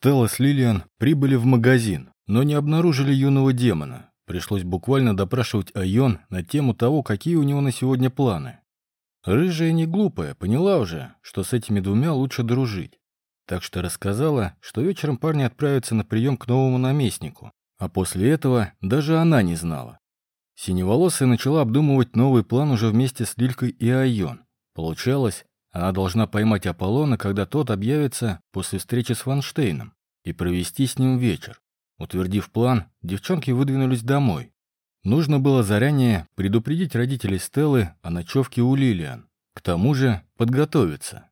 Стелла с Лилиан прибыли в магазин, но не обнаружили юного демона. Пришлось буквально допрашивать Айон на тему того, какие у него на сегодня планы. Рыжая не глупая, поняла уже, что с этими двумя лучше дружить. Так что рассказала, что вечером парни отправятся на прием к новому наместнику, а после этого даже она не знала. Синеволосая начала обдумывать новый план уже вместе с Лилькой и Айон. Получалось, она должна поймать Аполлона, когда тот объявится после встречи с Ванштейном, и провести с ним вечер. Утвердив план, девчонки выдвинулись домой. Нужно было заранее предупредить родителей Стеллы о ночевке у Лилиан. К тому же подготовиться.